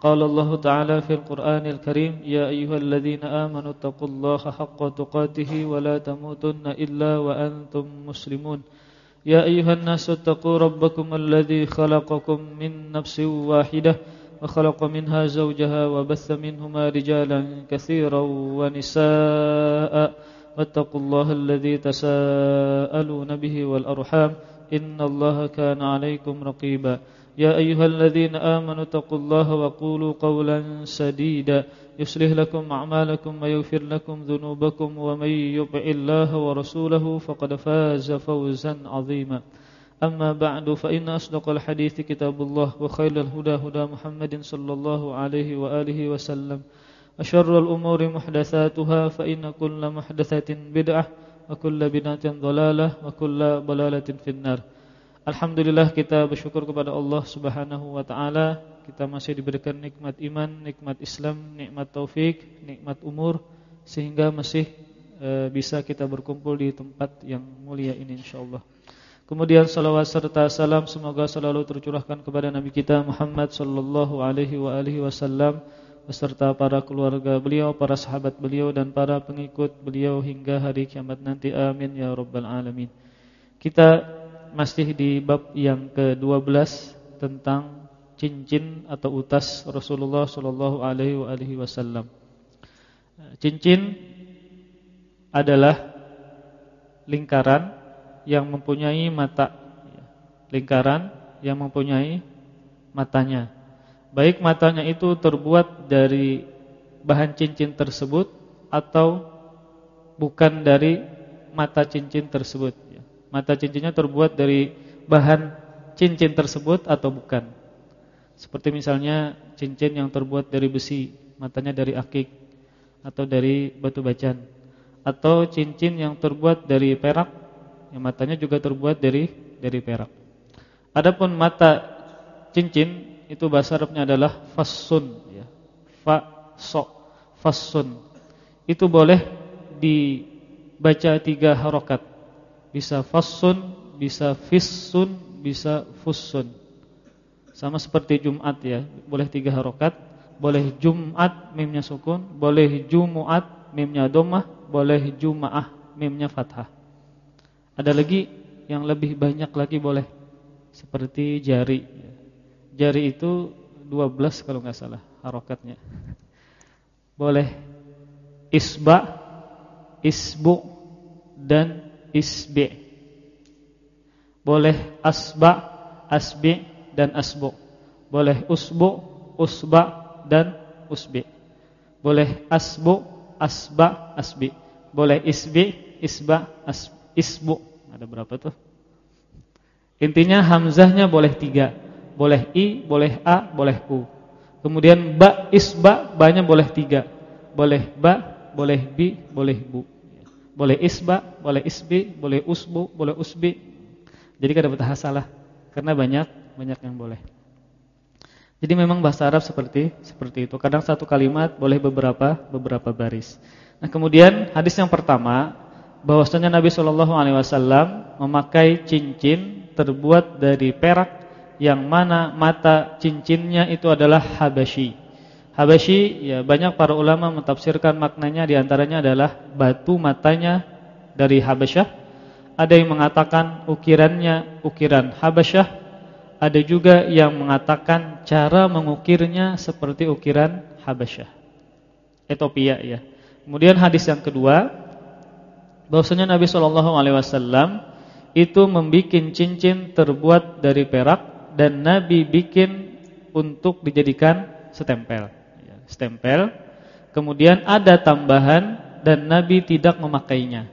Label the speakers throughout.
Speaker 1: قال الله تعالى في القرآن الكريم يا أيها الذين آمنوا اتقوا الله حق تقاته ولا تموتن إلا وأنتم مسلمون. يا أيها الناس اتقوا ربكم الذي خلقكم من نفس واحدة وخلق منها زوجها وبث منهما رجالا كثيرا ونساء. واتقوا الله الذي تساءلون به والأرحام. إن الله كان عليكم رقيبا. يا أيها الذين آمنوا اتقوا الله وقولوا قولا سديدا يصلح لكم أعمالكم ويغفر لكم ذنوبكم ومن يطع الله ورسوله فقد فاز فوزا عظيما. أما بعد فإن أصدق الحديث كتاب الله وخير الهدى هدى محمد صلى الله عليه وآله وسلم. أشر الأمور محدثاتها فإن كل محدثة بدعة وكل بدعة ضلالة وكل ضلالة في النار. Alhamdulillah kita bersyukur kepada Allah Subhanahu wa taala, kita masih diberikan nikmat iman, nikmat Islam, nikmat taufik, nikmat umur sehingga masih e, bisa kita berkumpul di tempat yang mulia ini insyaallah. Kemudian salawat serta salam semoga selalu tercurahkan kepada nabi kita Muhammad sallallahu alaihi wa alihi wasallam beserta para keluarga beliau, para sahabat beliau dan para pengikut beliau hingga hari kiamat nanti. Amin ya rabbal alamin. Kita masih di bab yang ke-12 tentang cincin atau utas Rasulullah sallallahu alaihi wasallam. Cincin adalah lingkaran yang mempunyai mata. Lingkaran yang mempunyai matanya. Baik matanya itu terbuat dari bahan cincin tersebut atau bukan dari mata cincin tersebut mata cincinnya terbuat dari bahan cincin tersebut atau bukan. Seperti misalnya cincin yang terbuat dari besi, matanya dari akik atau dari batu bacan. Atau cincin yang terbuat dari perak, yang matanya juga terbuat dari dari perak. Adapun mata cincin itu bahasa Arabnya adalah fasun ya. Fa so fasun. Itu boleh dibaca tiga harokat bisa fasun, bisa fissun, bisa fussun. Sama seperti Jumat ya, boleh tiga harokat, boleh Jumat mimnya sukun, boleh Jumuat mimnya domah, boleh Jumaah mimnya fathah. Ada lagi yang lebih banyak lagi boleh seperti jari. Jari itu 12 kalau nggak salah harokatnya. Boleh isba, isbu dan isbi. Boleh asba, asbi dan asbu. Boleh usbu, usba dan usbi. Boleh asbu, asba, asbi. Boleh isbi, isba, as, isbu. Ada berapa tuh? Intinya hamzahnya boleh tiga. Boleh i, boleh a, boleh u. Kemudian ba, isba, banyak boleh tiga. Boleh ba, boleh bi, boleh bu. Boleh isba, boleh isbi, boleh usbu, boleh usbi. Jadi kada betah salah karena banyak banyak yang boleh. Jadi memang bahasa Arab seperti seperti itu. Kadang satu kalimat boleh beberapa beberapa baris. Nah, kemudian hadis yang pertama bahwasanya Nabi Shallallahu alaihi wasallam memakai cincin terbuat dari perak yang mana mata cincinnya itu adalah habasyi. Habasyi ya banyak para ulama mentafsirkan maknanya di antaranya adalah batu matanya dari Habasyah. Ada yang mengatakan ukirannya ukiran Habasyah. Ada juga yang mengatakan cara mengukirnya seperti ukiran Habasyah. Ethiopia ya. Kemudian hadis yang kedua bahwasanya Nabi Shallallahu alaihi wasallam itu membuat cincin terbuat dari perak dan Nabi bikin untuk dijadikan setempel stempel. Kemudian ada tambahan dan Nabi tidak memakainya.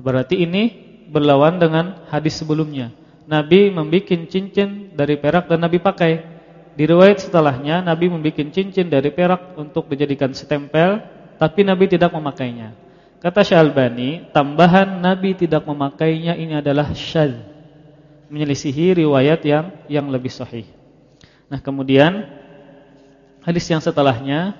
Speaker 1: Berarti ini berlawan dengan hadis sebelumnya. Nabi membuat cincin dari perak dan Nabi pakai. Di riwayat setelahnya Nabi membuat cincin dari perak untuk dijadikan stempel, tapi Nabi tidak memakainya. Kata Syalbani, tambahan Nabi tidak memakainya ini adalah syadz. Menyelisihi riwayat yang yang lebih sahih. Nah, kemudian hadis yang setelahnya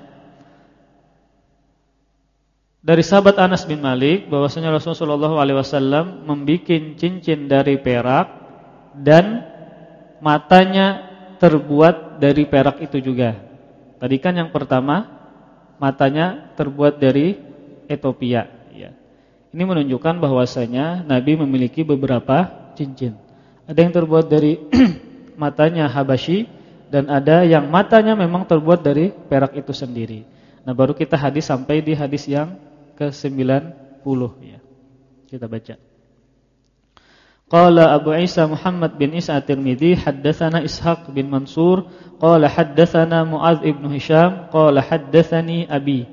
Speaker 1: dari sahabat Anas bin Malik bahwasanya Rasulullah SAW membuat cincin dari perak dan matanya terbuat dari perak itu juga. Tadi kan yang pertama matanya terbuat dari Ethiopia ya. Ini menunjukkan bahwasanya Nabi memiliki beberapa cincin. Ada yang terbuat dari matanya Habasyi dan ada yang matanya memang terbuat dari perak itu sendiri. Nah, baru kita hadis sampai di hadis yang ke-90 ya. Kita baca. Qala Abu Isa Muhammad bin Isa At-Tirmidzi haddatsana Ishaq bin Mansur qala haddatsana Muadz ibn Hisham qala haddatsani abi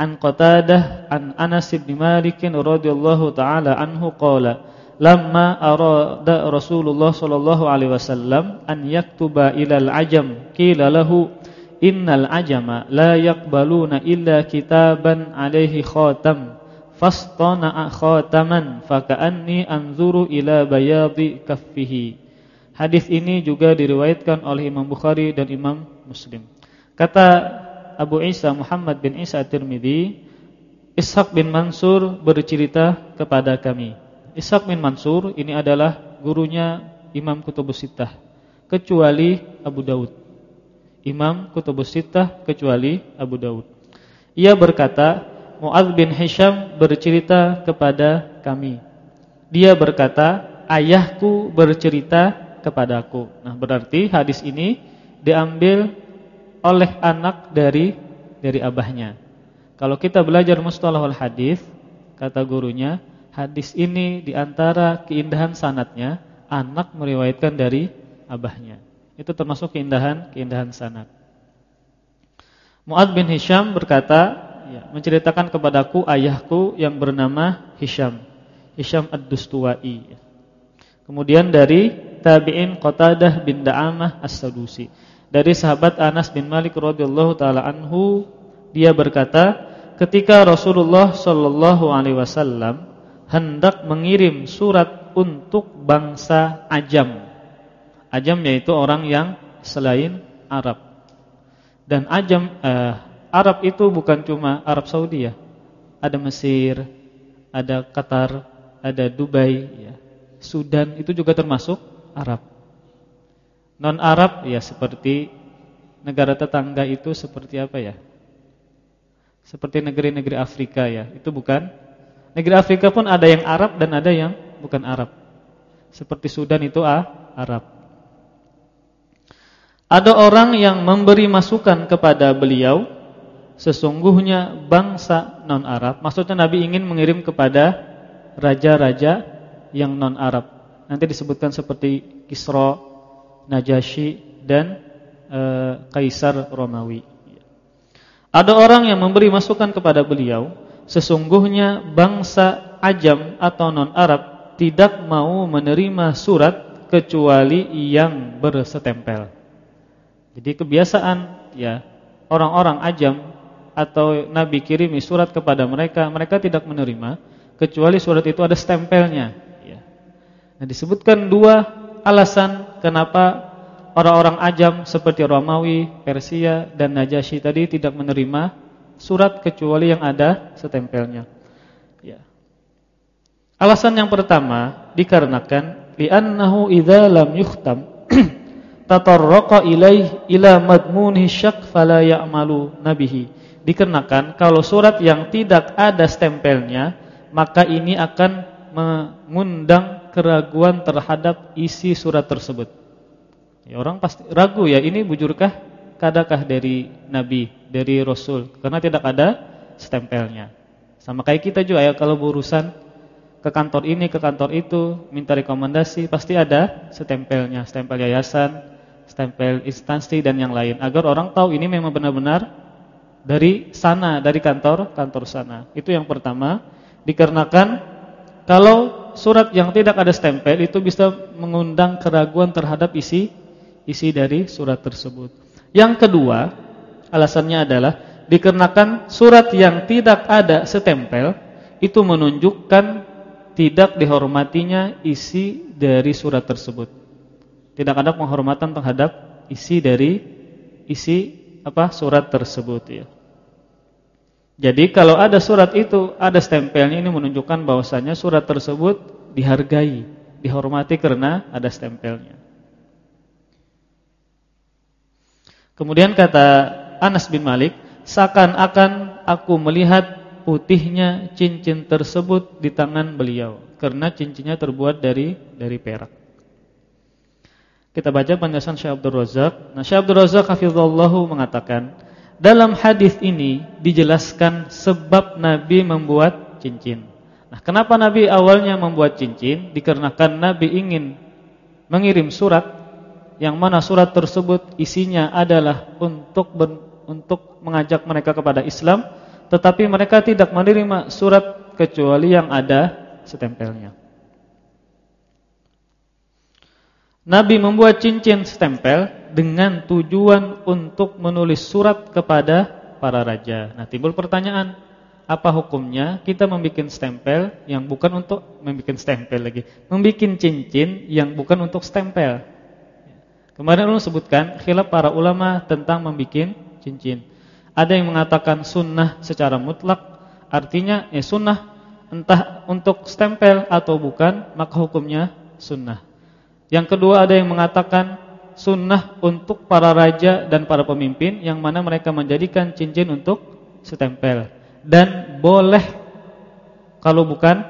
Speaker 1: an Qatadah an Anas bin Malik radhiyallahu taala anhu qala lamma arada Rasulullah sallallahu alaihi wasallam an yaktuba ilal ajam qila lahu innal ajama la yaqbaluna illa kitaban alaihi khatam fastana'a khataman faka'anni anzuru ila bayadi kaffihi Hadis ini juga diriwayatkan oleh Imam Bukhari dan Imam Muslim. Kata Abu Isa Muhammad bin Isa At-Tirmidzi, Ishaq bin Mansur bercerita kepada kami. Ishaq bin Mansur ini adalah gurunya Imam Kutubus Sittah kecuali Abu Daud. Imam Kutubus Sittah kecuali Abu Daud. Ia berkata, Mu'adz bin Hisham bercerita kepada kami. Dia berkata, ayahku bercerita kepadaku. Nah, berarti hadis ini diambil oleh anak dari dari abahnya. Kalau kita belajar mustalahul hadis, kata gurunya, hadis ini di antara keindahan sanatnya anak meriwayatkan dari abahnya. Itu termasuk keindahan keindahan sanat. Muad bin Hisham berkata, ya, menceritakan kepadaku ayahku yang bernama Hisham, Hisham ad-Dustuwai. Kemudian dari tabi'in Qatadah bin Da'amah as-Sadusi dari sahabat Anas bin Malik radhiyallahu taala anhu dia berkata ketika Rasulullah shallallahu alaihi wasallam hendak mengirim surat untuk bangsa Ajam. Ajam yaitu orang yang selain Arab. Dan Ajam eh, Arab itu bukan cuma Arab Saudi ya. Ada Mesir ada Qatar ada Dubai ya. Sudan itu juga termasuk Arab. Non Arab ya seperti negara tetangga itu seperti apa ya? Seperti negeri-negeri Afrika ya. Itu bukan negeri Afrika pun ada yang Arab dan ada yang bukan Arab. Seperti Sudan itu ah, Arab. Ada orang yang memberi masukan kepada beliau sesungguhnya bangsa non-Arab. Maksudnya Nabi ingin mengirim kepada raja-raja yang non-Arab. Nanti disebutkan seperti Kisra Najasyi dan e, Kaisar Romawi. Ada orang yang memberi masukan kepada beliau, sesungguhnya bangsa Ajam atau non-Arab tidak mau menerima surat kecuali yang bersetempel. Jadi kebiasaan ya orang-orang Ajam atau Nabi kirimi surat kepada mereka, mereka tidak menerima kecuali surat itu ada stempelnya. Ya. Nah disebutkan dua alasan kenapa orang-orang ajam seperti Romawi, Persia dan Najasyi tadi tidak menerima surat kecuali yang ada setempelnya. Ya. Alasan yang pertama dikarenakan li'annahu idza lam yukhtam tatarraqa ilaih ila madmunihi syak fala ya'malu nabihi. Dikarenakan kalau surat yang tidak ada stempelnya maka ini akan mengundang keraguan terhadap isi surat tersebut. Ya, orang pasti ragu ya, ini bujurkah kadakah dari nabi, dari rasul? Karena tidak ada stempelnya. Sama kayak kita juga ya kalau berurusan ke kantor ini, ke kantor itu, minta rekomendasi, pasti ada stempelnya, stempel yayasan, stempel instansi dan yang lain agar orang tahu ini memang benar-benar dari sana, dari kantor, kantor sana. Itu yang pertama, dikarenakan kalau surat yang tidak ada stempel itu bisa mengundang keraguan terhadap isi isi dari surat tersebut. Yang kedua, alasannya adalah dikarenakan surat yang tidak ada stempel itu menunjukkan tidak dihormatinya isi dari surat tersebut. Tidak ada penghormatan terhadap isi dari isi apa surat tersebut ya. Jadi kalau ada surat itu ada stempelnya ini menunjukkan bahwasanya surat tersebut dihargai, dihormati karena ada stempelnya. Kemudian kata Anas bin Malik, seakan-akan aku melihat putihnya cincin tersebut di tangan beliau karena cincinnya terbuat dari dari perak. Kita baca penjelasan Syekh Abdul Razak. Nah, Syekh Abdul Razak mengatakan, dalam hadis ini dijelaskan sebab Nabi membuat cincin. Nah, kenapa Nabi awalnya membuat cincin? Dikarenakan Nabi ingin mengirim surat yang mana surat tersebut isinya adalah untuk ber, untuk mengajak mereka kepada Islam, tetapi mereka tidak menerima surat kecuali yang ada stempelnya. Nabi membuat cincin stempel dengan tujuan untuk menulis surat kepada para raja. Nah, timbul pertanyaan, apa hukumnya kita membuat stempel yang bukan untuk membuat stempel lagi, membuat cincin yang bukan untuk stempel? Kemarin ulun sebutkan khilaf para ulama tentang membuat cincin. Ada yang mengatakan sunnah secara mutlak, artinya ya sunnah entah untuk stempel atau bukan, maka hukumnya sunnah. Yang kedua ada yang mengatakan sunnah untuk para raja dan para pemimpin yang mana mereka menjadikan cincin untuk stempel dan boleh kalau bukan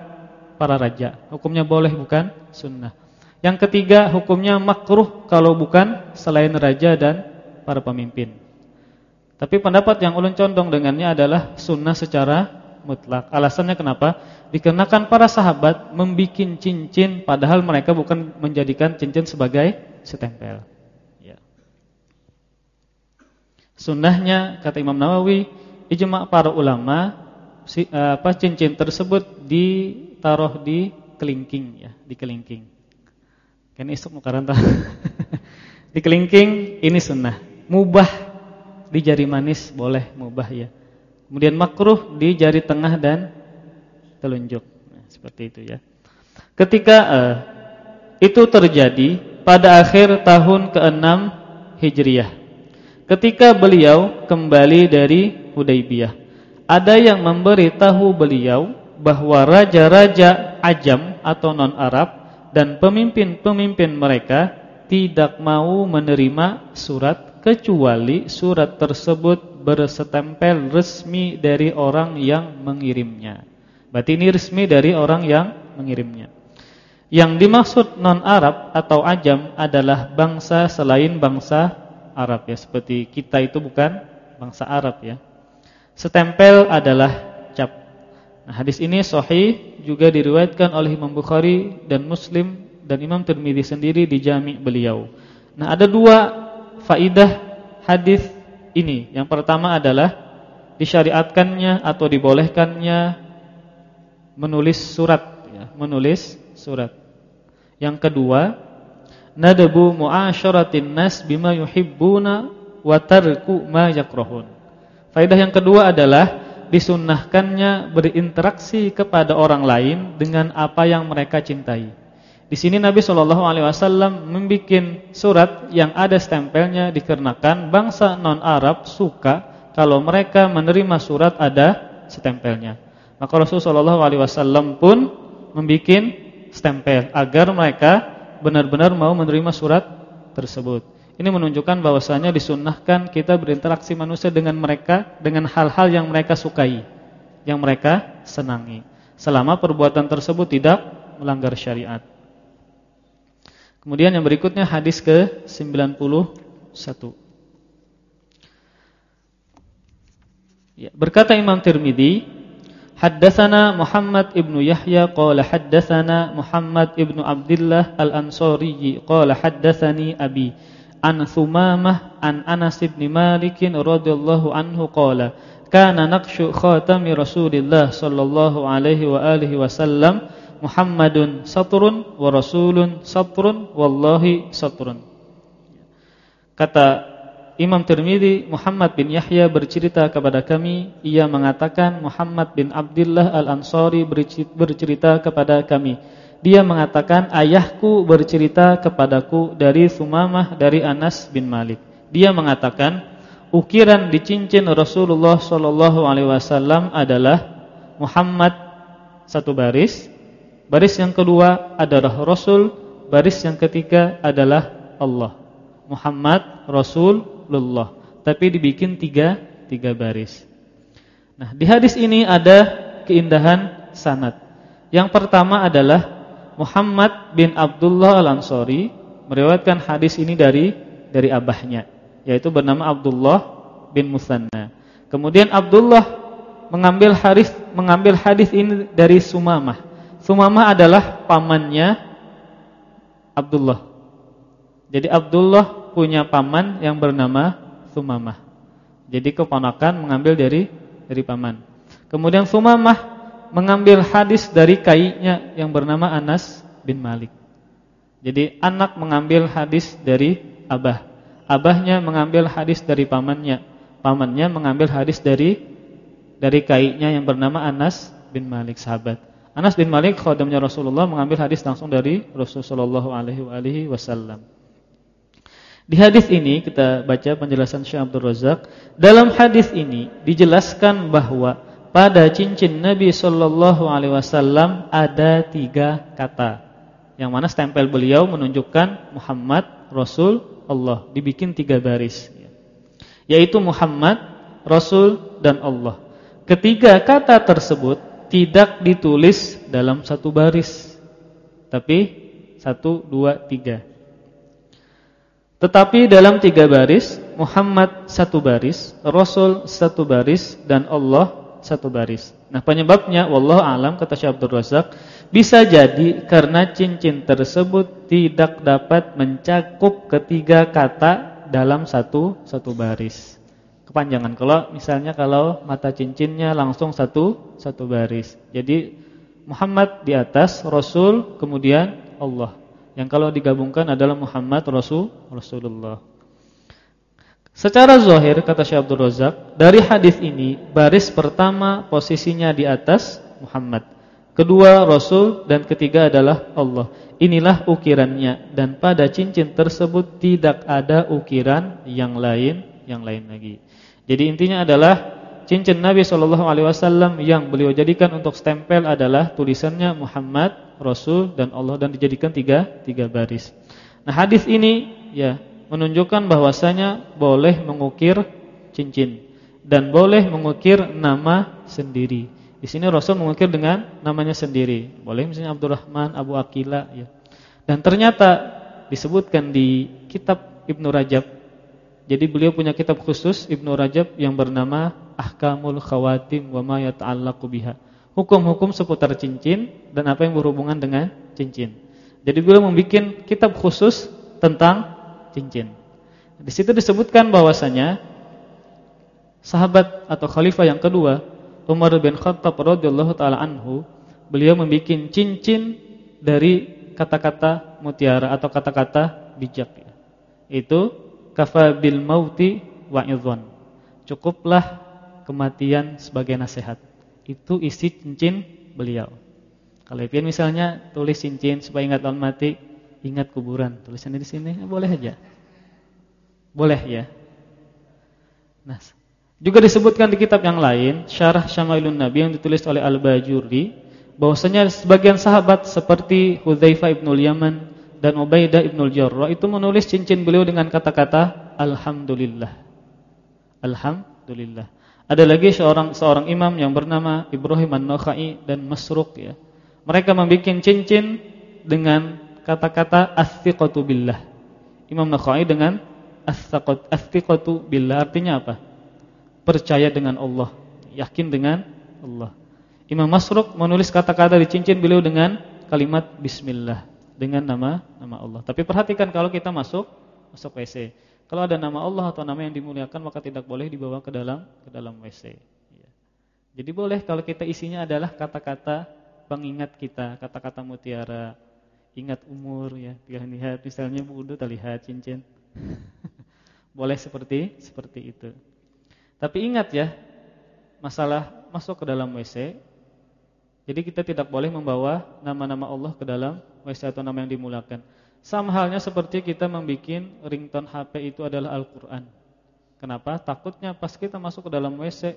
Speaker 1: para raja. Hukumnya boleh bukan sunnah. Yang ketiga hukumnya makruh kalau bukan selain raja dan para pemimpin. Tapi pendapat yang ulun condong dengannya adalah sunnah secara mutlak. Alasannya kenapa? Dikenakan para sahabat membikin cincin padahal mereka bukan menjadikan cincin sebagai setempel. Ya. Sunnahnya kata Imam Nawawi, ijma para ulama si, apa cincin tersebut ditaruh di kelingking ya, di kelingking. Kan isuk mukaranta. di kelingking ini sunnah. Mubah di jari manis boleh mubah ya. Kemudian makruh di jari tengah dan telunjuk. Nah, seperti itu ya. Ketika uh, itu terjadi pada akhir tahun ke-6 Hijriah. Ketika beliau kembali dari Hudaybiyah. Ada yang memberi tahu beliau bahwa raja-raja Ajam atau non-Arab dan pemimpin-pemimpin mereka tidak mau menerima surat kecuali surat tersebut bersetempel resmi dari orang yang mengirimnya. Berarti ini resmi dari orang yang mengirimnya. Yang dimaksud non-Arab atau ajam adalah bangsa selain bangsa Arab ya, seperti kita itu bukan bangsa Arab ya. Setempel adalah hadis ini sahih juga diriwayatkan oleh Imam Bukhari dan Muslim dan Imam Tirmizi sendiri di jami' beliau. Nah, ada dua faidah hadis ini. Yang pertama adalah disyariatkannya atau dibolehkannya menulis surat ya, menulis surat. Yang kedua, nadabu muasyaratin nas bima yuhibbuna wa tarku ma yakrahun. Faidah yang kedua adalah disunnahkannya berinteraksi kepada orang lain dengan apa yang mereka cintai. Di sini Nabi Shallallahu Alaihi Wasallam membuat surat yang ada stempelnya dikarenakan bangsa non Arab suka kalau mereka menerima surat ada stempelnya. Maka Rasulullah Shallallahu Alaihi Wasallam pun membuat stempel agar mereka benar-benar mau menerima surat tersebut. Ini menunjukkan bahwasanya disunnahkan kita berinteraksi manusia dengan mereka dengan hal-hal yang mereka sukai, yang mereka senangi. Selama perbuatan tersebut tidak melanggar syariat. Kemudian yang berikutnya hadis ke-91. Ya, berkata Imam Tirmizi, Haddatsana Muhammad ibnu Yahya qala haddatsana Muhammad ibnu Abdullah Al-Ansari qala haddatsani abi an Thumamah an Anas bin Malik radhiyallahu anhu qala kana naqshu khatami Rasulillah sallallahu alaihi wa alihi wasallam Muhammadun satrun wa rasulun satrun wallahi satrun. Kata Imam Tirmidzi Muhammad bin Yahya bercerita kepada kami ia mengatakan Muhammad bin Abdullah Al-Ansari bercerita kepada kami dia mengatakan ayahku bercerita kepadaku dari Sumamah dari Anas bin Malik. Dia mengatakan ukiran di cincin Rasulullah sallallahu alaihi wasallam adalah Muhammad satu baris. Baris yang kedua adalah Rasul. Baris yang ketiga adalah Allah Muhammad Rasul Rasulullah. Tapi dibikin tiga, tiga baris. Nah di hadis ini ada keindahan sanad. Yang pertama adalah Muhammad bin Abdullah al-Ansari Meriwayatkan hadis ini dari dari abahnya Yaitu bernama Abdullah bin Musanna Kemudian Abdullah mengambil hadis mengambil hadis ini dari Sumamah. Sumamah adalah pamannya Abdullah. Jadi Abdullah punya paman yang bernama Sumamah. Jadi keponakan mengambil dari dari paman. Kemudian Sumamah mengambil hadis dari kainya yang bernama Anas bin Malik. Jadi anak mengambil hadis dari abah. Abahnya mengambil hadis dari pamannya. Pamannya mengambil hadis dari dari kainya yang bernama Anas bin Malik sahabat. Anas bin Malik khadamnya Rasulullah mengambil hadis langsung dari Rasulullah wasallam. Di hadis ini kita baca penjelasan Syekh Abdul Razak. Dalam hadis ini dijelaskan bahwa pada cincin Nabi Shallallahu Alaihi Wasallam ada tiga kata, yang mana stempel beliau menunjukkan Muhammad Rasul Allah, dibikin tiga baris, yaitu Muhammad Rasul dan Allah. Ketiga kata tersebut tidak ditulis dalam satu baris, tapi satu, dua, tiga. Tetapi dalam tiga baris Muhammad satu baris Rasul satu baris Dan Allah satu baris. Nah penyebabnya Wallahu alam kata Syekh Abdul Razak Bisa jadi karena cincin tersebut Tidak dapat mencakup ketiga kata Dalam satu satu baris. Kepanjangan Kalau misalnya kalau mata cincinnya langsung satu satu baris. Jadi Muhammad di atas Rasul kemudian Allah. Yang kalau digabungkan adalah Muhammad Rasul Rasulullah. Secara zahir kata Syekh Abdul Razak, dari hadis ini baris pertama posisinya di atas Muhammad, kedua Rasul dan ketiga adalah Allah. Inilah ukirannya dan pada cincin tersebut tidak ada ukiran yang lain yang lain lagi. Jadi intinya adalah cincin Nabi Shallallahu alaihi wasallam yang beliau jadikan untuk stempel adalah tulisannya Muhammad, Rasul dan Allah dan dijadikan tiga tiga baris. Nah, hadis ini ya menunjukkan bahwasanya boleh mengukir cincin dan boleh mengukir nama sendiri. Di sini Rasul mengukir dengan namanya sendiri. Boleh misalnya Abdurrahman, Abu Akila ya. Dan ternyata disebutkan di kitab Ibnu Rajab. Jadi beliau punya kitab khusus Ibnu Rajab yang bernama ahkamul khawatim wa ma yata'allaqu biha. Hukum-hukum seputar cincin dan apa yang berhubungan dengan cincin. Jadi beliau membuat kitab khusus tentang cincin. Di situ disebutkan bahwasanya sahabat atau khalifah yang kedua, Umar bin Khattab radhiyallahu taala anhu, beliau membuat cincin dari kata-kata mutiara atau kata-kata bijak. Itu kafa bil mauti wa Cukuplah kematian sebagai nasihat. Itu isi cincin beliau. Kalau misalnya tulis cincin supaya ingat tahun mati, ingat kuburan. Tulisannya di sini boleh aja. Boleh ya. Nah, juga disebutkan di kitab yang lain, Syarah Syama'ilun Nabi yang ditulis oleh Al-Bajuri, bahwasanya sebagian sahabat seperti Hudzaifah ibnul Yaman dan Ubaidah ibnul Jarrah itu menulis cincin beliau dengan kata-kata alhamdulillah. Alhamdulillah. Ada lagi seorang seorang imam yang bernama Ibrahim An-Nakhai dan Masruq ya. Mereka membuat cincin dengan kata-kata as-thiqatu billah. Imam Nakhai dengan as-thiqatu billah artinya apa? Percaya dengan Allah, yakin dengan Allah. Imam Masruq menulis kata-kata di cincin beliau dengan kalimat bismillah dengan nama nama Allah. Tapi perhatikan kalau kita masuk masuk WC kalau ada nama Allah atau nama yang dimuliakan maka tidak boleh dibawa ke dalam ke dalam WC. Ya. Jadi boleh kalau kita isinya adalah kata-kata pengingat kita, kata-kata mutiara, ingat umur ya. Lihat misalnya wudu terlihat cincin. Boleh seperti seperti itu. Tapi ingat ya, masalah masuk ke dalam WC. Jadi kita tidak boleh membawa nama-nama Allah ke dalam WC atau nama yang dimulakan. Sama halnya seperti kita membuat ringtone HP itu adalah Al-Qur'an. Kenapa? Takutnya pas kita masuk ke dalam WC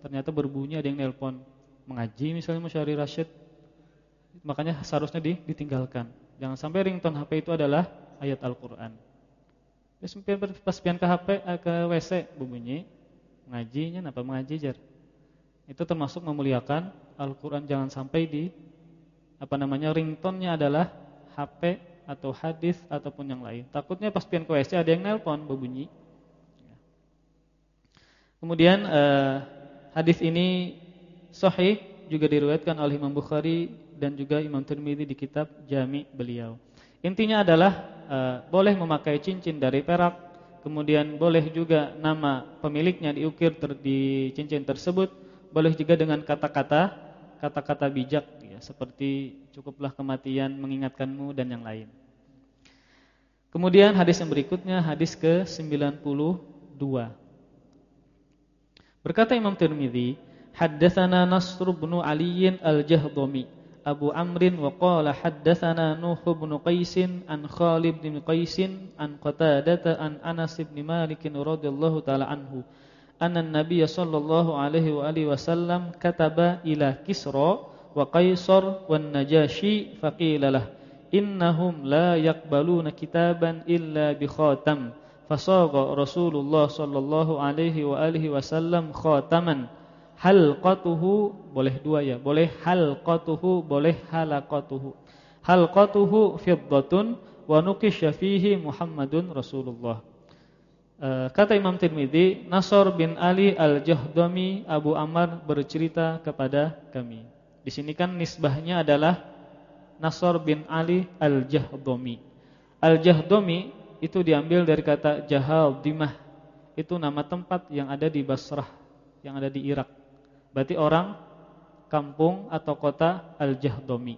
Speaker 1: ternyata berbunyi ada yang nelpon mengaji misalnya Musyari Rashid. Makanya seharusnya ditinggalkan. Jangan sampai ringtone HP itu adalah ayat Al-Qur'an. Pas pian ke HP eh, ke WC berbunyi mengajinya apa mengaji jar. Itu termasuk memuliakan Al-Qur'an jangan sampai di apa namanya ringtone-nya adalah HP atau hadis ataupun yang lain. Takutnya pas pian ke WC ada yang nelpon berbunyi Kemudian uh, hadis ini sahih juga diriwayatkan oleh Imam Bukhari dan juga Imam Tirmizi di kitab Jami beliau. Intinya adalah uh, boleh memakai cincin dari perak, kemudian boleh juga nama pemiliknya diukir ter, di cincin tersebut, boleh juga dengan kata-kata kata-kata bijak ya, seperti cukuplah kematian mengingatkanmu dan yang lain. Kemudian hadis yang berikutnya hadis ke-92. Berkata Imam Tirmizi, haddatsana Nasr bin Ali al-Jahdami Abu Amrin wa qala haddatsana Nuh bin Qais an Khalid bin Qais an Qatadah an Anas bin Malik radhiyallahu taala anhu anna an-nabiy sallallahu alaihi wa alihi wasallam kataba ila Kisra wa Qaisar wan Najashi faqila lah innahum la yaqbaluna kitaban illa bi khatam. Fasagha Rasulullah sallallahu alaihi wa alihi wasallam khataman halqatuhu boleh dua ya boleh halqatuhu boleh halaqatuhu halqatuhu fiddatun wa nuqisha fihi Muhammadun Rasulullah e, kata Imam Tirmizi Nasr bin Ali Al-Jahdami Abu Ammar bercerita kepada kami di sini kan nisbahnya adalah Nasr bin Ali Al-Jahdami Al-Jahdami itu diambil dari kata Jahal Dimah. Itu nama tempat yang ada di Basrah, yang ada di Irak. Berarti orang kampung atau kota Al-Jahdomi.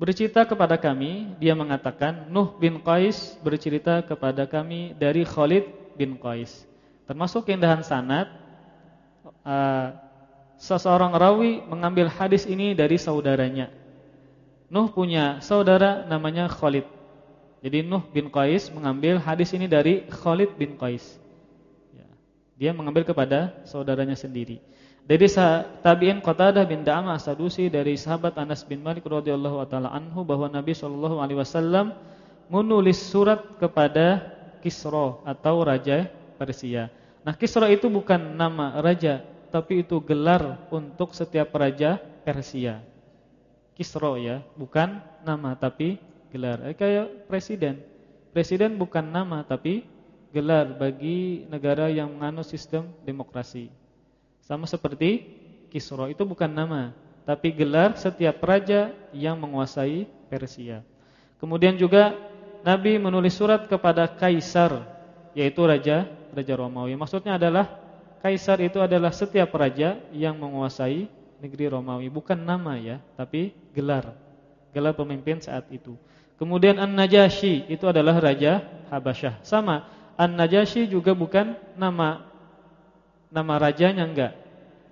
Speaker 1: Bercerita kepada kami, dia mengatakan Nuh bin Qais bercerita kepada kami dari Khalid bin Qais. Termasuk keindahan sanad uh, seseorang rawi mengambil hadis ini dari saudaranya. Nuh punya saudara namanya Khalid. Jadi Nuh bin Qais mengambil hadis ini dari Khalid bin Qais. Dia mengambil kepada saudaranya sendiri. Dari tabi'in Qatadah bin Da'amah As-Sadusi dari sahabat Anas bin Malik radhiyallahu taala anhu bahwa Nabi sallallahu alaihi wasallam menulis surat kepada Kisra atau raja Persia. Nah, Kisra itu bukan nama raja, tapi itu gelar untuk setiap raja Persia. Kisra ya, bukan nama tapi gelar. Eh, kayak presiden. Presiden bukan nama tapi gelar bagi negara yang menganut sistem demokrasi. Sama seperti Kisra itu bukan nama, tapi gelar setiap raja yang menguasai Persia. Kemudian juga Nabi menulis surat kepada kaisar, yaitu raja raja Romawi. Maksudnya adalah kaisar itu adalah setiap raja yang menguasai negeri Romawi, bukan nama ya, tapi gelar. Gelar pemimpin saat itu. Kemudian An-Najasyi itu adalah raja Habasyah. Sama, An-Najasyi juga bukan nama nama rajanya enggak.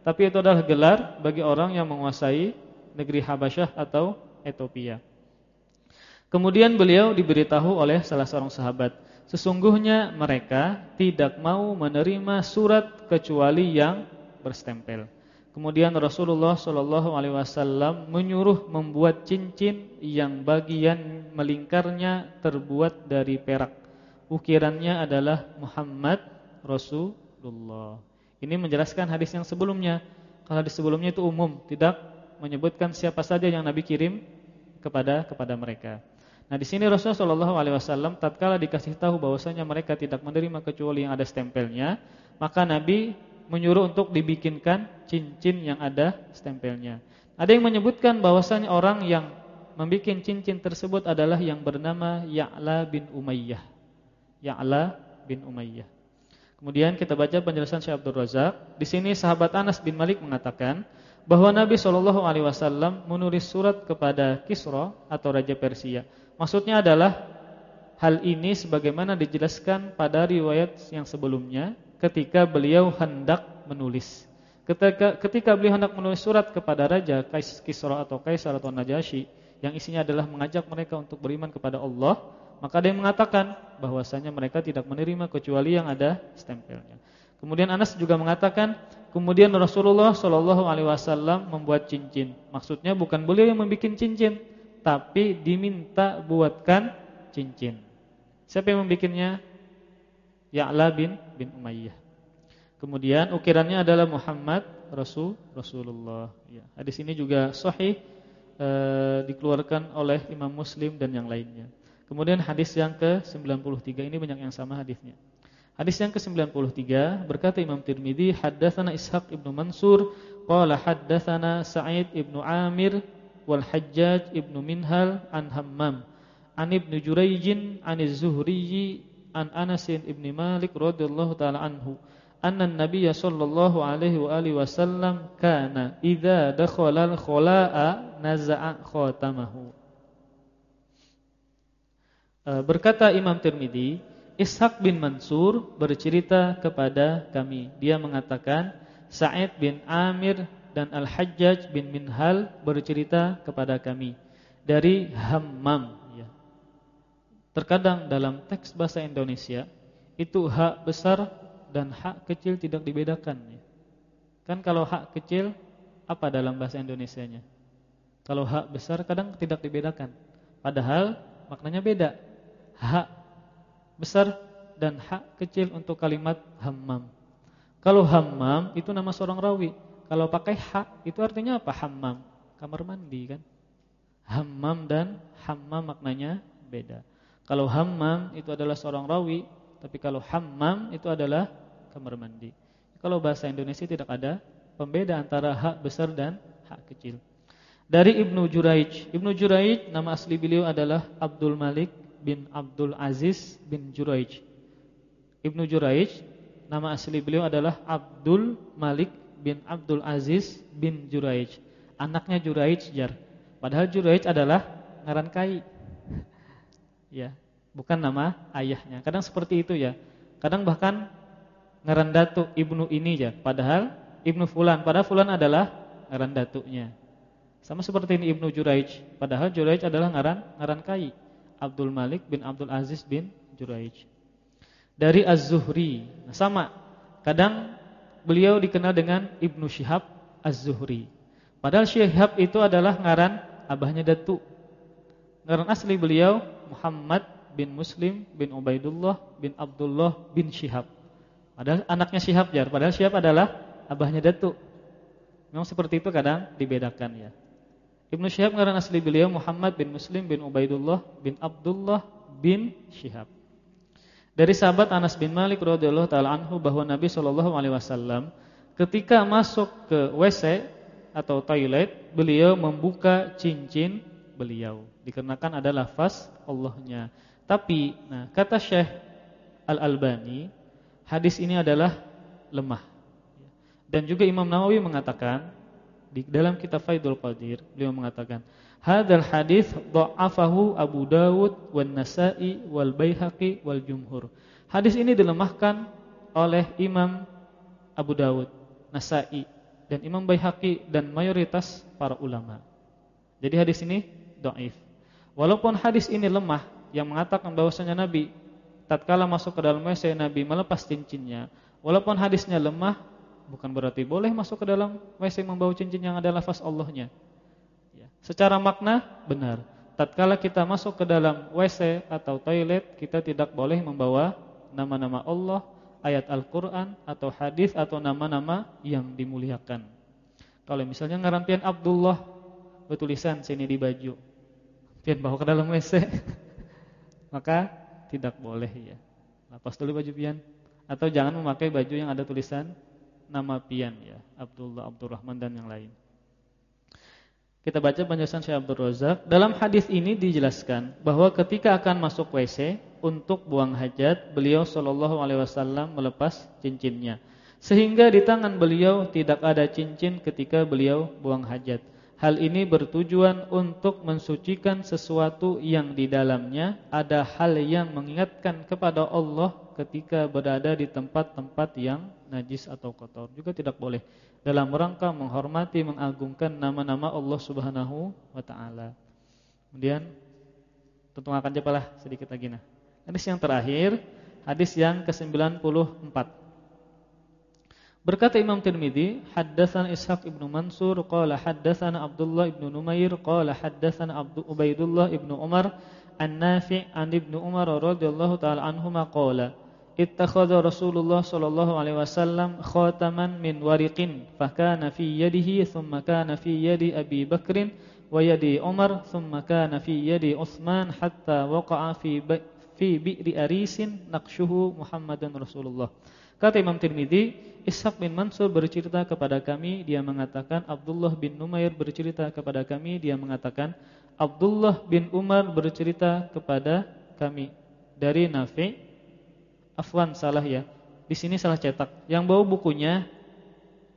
Speaker 1: Tapi itu adalah gelar bagi orang yang menguasai negeri Habasyah atau Ethiopia. Kemudian beliau diberitahu oleh salah seorang sahabat, sesungguhnya mereka tidak mau menerima surat kecuali yang berstempel. Kemudian Rasulullah Shallallahu Alaihi Wasallam menyuruh membuat cincin yang bagian melingkarnya terbuat dari perak. Ukirannya adalah Muhammad Rasulullah. Ini menjelaskan hadis yang sebelumnya. Kalau hadis sebelumnya itu umum, tidak menyebutkan siapa saja yang Nabi kirim kepada kepada mereka. Nah, di sini Rasulullah wasallam tatkala dikasih tahu bahwasanya mereka tidak menerima kecuali yang ada stempelnya, maka Nabi menyuruh untuk dibikinkan cincin yang ada stempelnya. Ada yang menyebutkan bahwasanya orang yang membuat cincin tersebut adalah yang bernama Ya'la bin Umayyah. Ya'la bin Umayyah. Kemudian kita baca penjelasan Syekh Abdul Razak. Di sini sahabat Anas bin Malik mengatakan bahwa Nabi Shallallahu alaihi wasallam menulis surat kepada Kisra atau raja Persia. Maksudnya adalah hal ini sebagaimana dijelaskan pada riwayat yang sebelumnya ketika beliau hendak menulis. Ketika ketika beliau hendak menulis surat kepada raja Kais Kisra atau Kaisar atau Najasyi yang isinya adalah mengajak mereka untuk beriman kepada Allah, maka dia mengatakan bahwasanya mereka tidak menerima kecuali yang ada stempelnya. Kemudian Anas juga mengatakan, kemudian Rasulullah Shallallahu alaihi wasallam membuat cincin. Maksudnya bukan beliau yang membuat cincin, tapi diminta buatkan cincin. Siapa yang membuatnya? Ya'la bin bin Umayyah. Kemudian ukirannya adalah Muhammad Rasul Rasulullah. Ya, hadis ini juga sahih e, dikeluarkan oleh Imam Muslim dan yang lainnya. Kemudian hadis yang ke-93 ini banyak yang sama hadisnya. Hadis yang ke-93 berkata Imam Tirmizi, haddatsana Ishaq ibnu Mansur qala haddatsana Sa'id ibnu Amir wal Hajjaj ibnu Minhal an Hammam an ibnu Jurayj an Az-Zuhri an Anas ibn Malik radhiyallahu taala anhu anna an-nabiy sallallahu alaihi wa alihi wasallam kana idza dakhala al-khala'a naza'a khatamahu Berkata Imam Tirmizi Ishaq bin Mansur bercerita kepada kami. Dia mengatakan Sa'id bin Amir dan Al-Hajjaj bin Minhal bercerita kepada kami dari Hammam ya. Terkadang dalam teks bahasa Indonesia itu hak besar dan hak kecil tidak dibedakan ya. Kan kalau hak kecil apa dalam bahasa Indonesianya? Kalau hak besar kadang tidak dibedakan. Padahal maknanya beda. Hak besar dan hak kecil untuk kalimat hammam. Kalau hammam itu nama seorang rawi. Kalau pakai hak itu artinya apa? Hammam, kamar mandi kan. Hammam dan hammam maknanya beda. Kalau hammam itu adalah seorang rawi, tapi kalau hammam itu adalah kamar mandi. Kalau bahasa Indonesia tidak ada pembeda antara hak besar dan hak kecil. Dari Ibnu Juraij. Ibnu Juraij nama asli beliau adalah Abdul Malik bin Abdul Aziz bin Juraij. Ibnu Juraij nama asli beliau adalah Abdul Malik bin Abdul Aziz bin Juraij. Anaknya Juraij jar. Padahal Juraij adalah ngaran kai. ya, bukan nama ayahnya. Kadang seperti itu ya. Kadang bahkan ngaran datuk ibnu ini ya, padahal ibnu fulan, padahal fulan adalah ngaran datuknya. Sama seperti ini Ibnu Juraij, padahal Juraij adalah ngaran ngaran kai. Abdul Malik bin Abdul Aziz bin Juraij. Dari Az-Zuhri. Nah, sama. Kadang beliau dikenal dengan Ibnu Syihab Az-Zuhri. Padahal Syihab itu adalah ngaran abahnya Datu. Ngaran asli beliau Muhammad bin Muslim bin Ubaidullah bin Abdullah bin Syihab. Padahal anaknya Syihab jar, padahal Syihab adalah abahnya Datu. Memang seperti itu kadang dibedakan ya. Ibnu Syihab ngaran asli beliau Muhammad bin Muslim bin Ubaidullah bin Abdullah bin Syihab. Dari sahabat Anas bin Malik radhiyallahu taala anhu bahwa Nabi sallallahu alaihi wasallam ketika masuk ke WC atau toilet, beliau membuka cincin beliau dikarenakan ada lafaz Allahnya. Tapi nah kata Syekh Al-Albani, hadis ini adalah lemah. Dan juga Imam Nawawi mengatakan di dalam kitab Faidul Qadir beliau mengatakan, "Hadzal hadis dha'afahu Abu Dawud wan Nasa'i wal Baihaqi wal jumhur." Hadis ini dilemahkan oleh Imam Abu Dawud, Nasa'i dan Imam Baihaqi dan mayoritas para ulama. Jadi hadis ini dhaif. Walaupun hadis ini lemah yang mengatakan bahwasanya Nabi tatkala masuk ke dalam WC Nabi melepas cincinnya, walaupun hadisnya lemah bukan berarti boleh masuk ke dalam WC membawa cincin yang ada lafaz Allahnya. Ya. Secara makna benar. Tatkala kita masuk ke dalam WC atau toilet, kita tidak boleh membawa nama-nama Allah, ayat Al-Qur'an atau hadis atau nama-nama yang dimuliakan. Kalau misalnya ngarampian Abdullah bertulisan sini di baju, pian bawa ke dalam WC, maka tidak boleh ya. Lepas dulu baju pian atau jangan memakai baju yang ada tulisan nama pian ya, Abdullah, Abdurrahman dan yang lain. Kita baca penjelasan Syekh Abdul Razak. Dalam hadis ini dijelaskan bahwa ketika akan masuk WC untuk buang hajat, beliau sallallahu alaihi wasallam melepas cincinnya. Sehingga di tangan beliau tidak ada cincin ketika beliau buang hajat. Hal ini bertujuan untuk mensucikan sesuatu yang di dalamnya ada hal yang mengingatkan kepada Allah ketika berada di tempat-tempat yang najis atau kotor. Juga tidak boleh dalam rangka menghormati mengagungkan nama-nama Allah Subhanahu wa taala. Kemudian tentu akan jepalah sedikit lagi nah. Hadis yang terakhir, hadis yang ke-94. Berkata Imam Tirmizi, haddatsana Ishaq ibnu Mansur qala haddatsana Abdullah ibnu Numair qala haddatsana Abdu Ubaidullah ibnu Umar an Nafi' an ibnu Umar radhiyallahu taala anhuma qala ittakhadha Rasulullah sallallahu alaihi wasallam khataman min wariqin fakana fi yadihi thumma kana fi yadi Abi Bakrin wa yadi Umar thumma kana fi yadi Utsman hatta waqa'a fi fi bi'ri arisin naqshuhu Muhammadan Rasulullah. Kata Imam Tirmidzi, Ishaq bin Mansur bercerita kepada kami, dia mengatakan Abdullah bin Numair bercerita kepada kami, dia mengatakan Abdullah bin Umar bercerita kepada kami dari Nafi. Afwan salah ya. Di sini salah cetak. Yang bawa bukunya,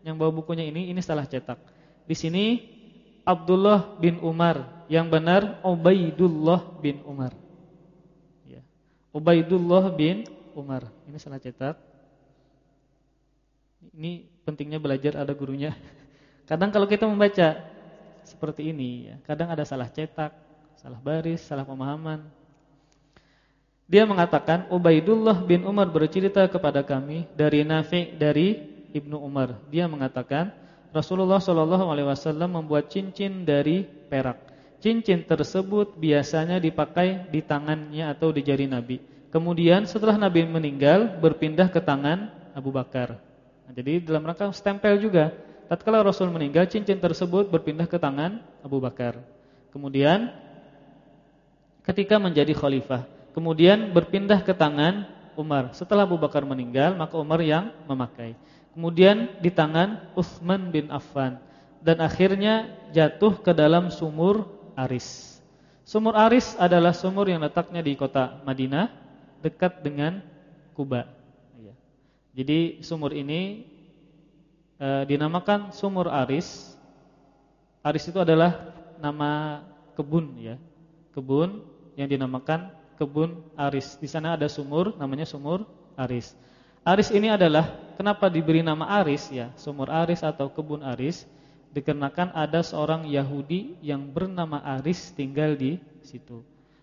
Speaker 1: yang bawa bukunya ini ini salah cetak. Di sini Abdullah bin Umar, yang benar Ubaidullah bin Umar. Ya. Ubaidullah bin Umar. Ini salah cetak. Ini pentingnya belajar ada gurunya. Kadang kalau kita membaca seperti ini ya, kadang ada salah cetak, salah baris, salah pemahaman. Dia mengatakan Ubaidullah bin Umar bercerita kepada kami dari Nafi' dari Ibnu Umar. Dia mengatakan Rasulullah Shallallahu alaihi wasallam membuat cincin dari perak. Cincin tersebut biasanya dipakai di tangannya atau di jari Nabi. Kemudian setelah Nabi meninggal berpindah ke tangan Abu Bakar. Nah, jadi dalam rangka stempel juga. Tatkala Rasul meninggal, cincin tersebut berpindah ke tangan Abu Bakar. Kemudian ketika menjadi khalifah, kemudian berpindah ke tangan Umar. Setelah Abu Bakar meninggal, maka Umar yang memakai. Kemudian di tangan Uthman bin Affan dan akhirnya jatuh ke dalam sumur Aris. Sumur Aris adalah sumur yang letaknya di kota Madinah dekat dengan Kuba. Jadi sumur ini e, dinamakan sumur Aris. Aris itu adalah nama kebun ya. Kebun yang dinamakan kebun Aris. Di sana ada sumur namanya sumur Aris. Aris ini adalah kenapa diberi nama Aris ya, sumur Aris atau kebun Aris dikarenakan ada seorang Yahudi yang bernama Aris tinggal di situ.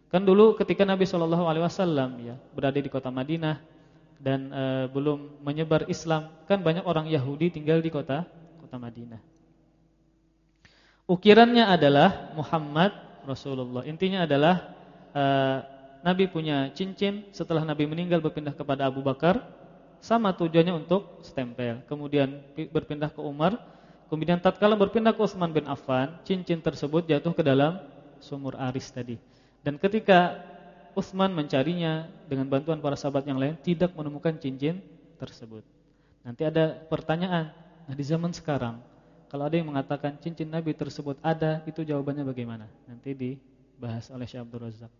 Speaker 1: Kan dulu ketika Nabi Shallallahu alaihi wasallam ya berada di kota Madinah dan e, belum menyebar Islam, kan banyak orang Yahudi tinggal di kota kota Madinah. Ukirannya adalah Muhammad Rasulullah. Intinya adalah e, Nabi punya cincin setelah Nabi meninggal berpindah kepada Abu Bakar, sama tujuannya untuk stempel. Kemudian berpindah ke Umar, kemudian tatkala berpindah ke Utsman bin Affan, cincin tersebut jatuh ke dalam sumur Aris tadi. Dan ketika Utsman mencarinya dengan bantuan para sahabat yang lain tidak menemukan cincin tersebut. Nanti ada pertanyaan, nah di zaman sekarang kalau ada yang mengatakan cincin Nabi tersebut ada, itu jawabannya bagaimana? Nanti dibahas oleh Syekh Abdul Razak.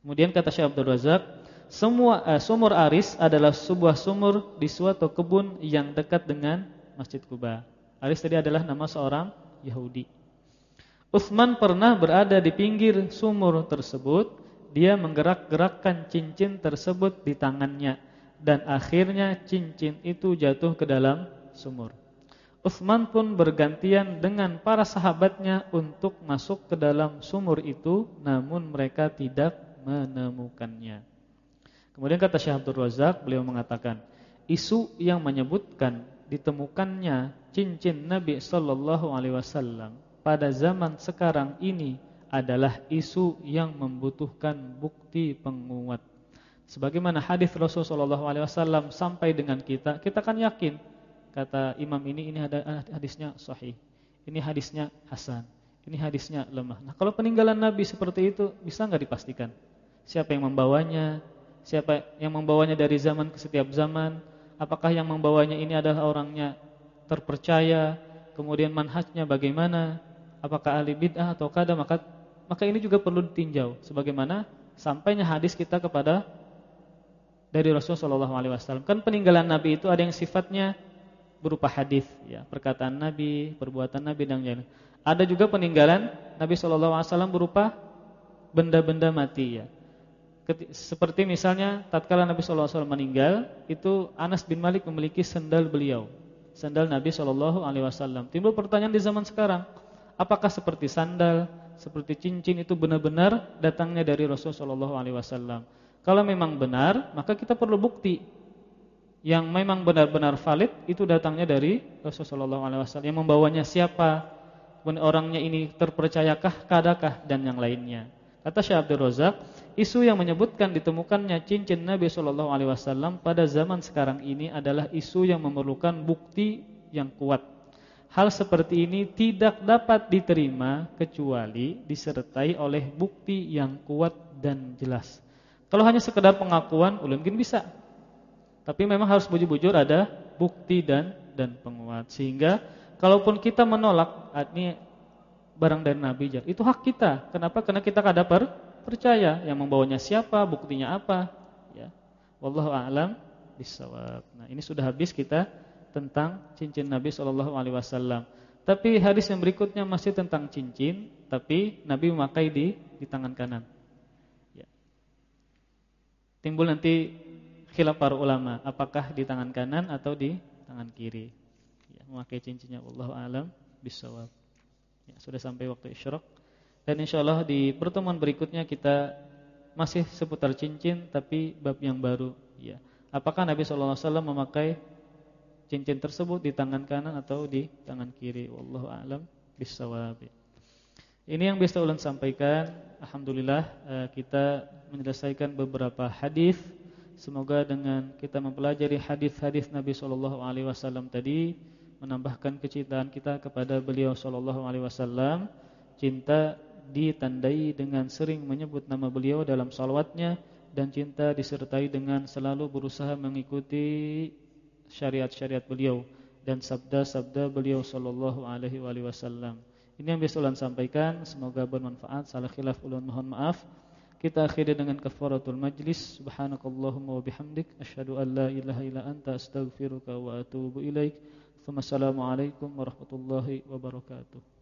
Speaker 1: Kemudian kata Syekh Abdul Razak, semua eh, sumur Aris adalah sebuah sumur di suatu kebun yang dekat dengan Masjid Kuba. Aris tadi adalah nama seorang Yahudi. Utsman pernah berada di pinggir sumur tersebut dia menggerak-gerakkan cincin tersebut di tangannya dan akhirnya cincin itu jatuh ke dalam sumur. Utsman pun bergantian dengan para sahabatnya untuk masuk ke dalam sumur itu namun mereka tidak menemukannya. Kemudian kata Syekh Abdul Razak beliau mengatakan, isu yang menyebutkan ditemukannya cincin Nabi sallallahu alaihi wasallam pada zaman sekarang ini adalah isu yang membutuhkan bukti penguat. Sebagaimana hadis Rasulullah SAW sampai dengan kita, kita kan yakin kata imam ini ini hadisnya sahih, ini hadisnya hasan, ini hadisnya lemah. Nah kalau peninggalan Nabi seperti itu bisa nggak dipastikan? Siapa yang membawanya? Siapa yang membawanya dari zaman ke setiap zaman? Apakah yang membawanya ini adalah orangnya terpercaya? Kemudian manhajnya bagaimana? Apakah ahli bid'ah atau kada? Maka maka ini juga perlu ditinjau sebagaimana sampainya hadis kita kepada dari Rasulullah SAW. Kan peninggalan Nabi itu ada yang sifatnya berupa hadis, ya, perkataan Nabi, perbuatan Nabi dan lain. Ada juga peninggalan Nabi sallallahu alaihi wasallam berupa benda-benda mati ya. Seperti misalnya tatkala Nabi sallallahu alaihi wasallam meninggal, itu Anas bin Malik memiliki sendal beliau, sandal Nabi sallallahu alaihi wasallam. Timbul pertanyaan di zaman sekarang, apakah seperti sandal, seperti cincin itu benar-benar datangnya dari Rasul sallallahu alaihi wasallam? Kalau memang benar, maka kita perlu bukti yang memang benar-benar valid itu datangnya dari Rasul sallallahu alaihi wasallam. Yang membawanya siapa? orangnya ini terpercayakah, kadakah dan yang lainnya. Kata Syekh Abdul Razak, isu yang menyebutkan ditemukannya cincin Nabi Shallallahu alaihi wasallam pada zaman sekarang ini adalah isu yang memerlukan bukti yang kuat. Hal seperti ini tidak dapat diterima kecuali disertai oleh bukti yang kuat dan jelas. Kalau hanya sekedar pengakuan, mungkin bisa. Tapi memang harus bujur-bujur ada bukti dan dan penguat sehingga Kalaupun kita menolak ini barang dari Nabi itu hak kita. Kenapa? Karena kita kada per, percaya yang membawanya siapa, buktinya apa, ya. Wallahu a'lam bishawab. Nah, ini sudah habis kita tentang cincin Nabi sallallahu alaihi wasallam. Tapi hadis yang berikutnya masih tentang cincin, tapi Nabi memakai di di tangan kanan. Ya. Timbul nanti khilaf para ulama, apakah di tangan kanan atau di tangan kiri memakai cincinnya Allah alam bisawab. Ya, sudah sampai waktu isyraq dan insyaallah di pertemuan berikutnya kita masih seputar cincin tapi bab yang baru ya. Apakah Nabi sallallahu alaihi wasallam memakai cincin tersebut di tangan kanan atau di tangan kiri? Wallahu alam bisawab. Ini yang bisa ulun sampaikan. Alhamdulillah eh, kita menyelesaikan beberapa hadis. Semoga dengan kita mempelajari hadis-hadis Nabi sallallahu alaihi wasallam tadi menambahkan kecintaan kita kepada beliau sallallahu alaihi wasallam. Cinta ditandai dengan sering menyebut nama beliau dalam salawatnya dan cinta disertai dengan selalu berusaha mengikuti syariat-syariat beliau dan sabda-sabda beliau sallallahu alaihi wasallam. Ini yang bisa ulun sampaikan, semoga bermanfaat. Salah khilaf ulun mohon maaf. Kita akhiri dengan kafaratul majlis. Subhanakallahumma wa bihamdik asyhadu an la ilaha illa anta astaghfiruka wa atubu ilaik. Assalamualaikum warahmatullahi wabarakatuh.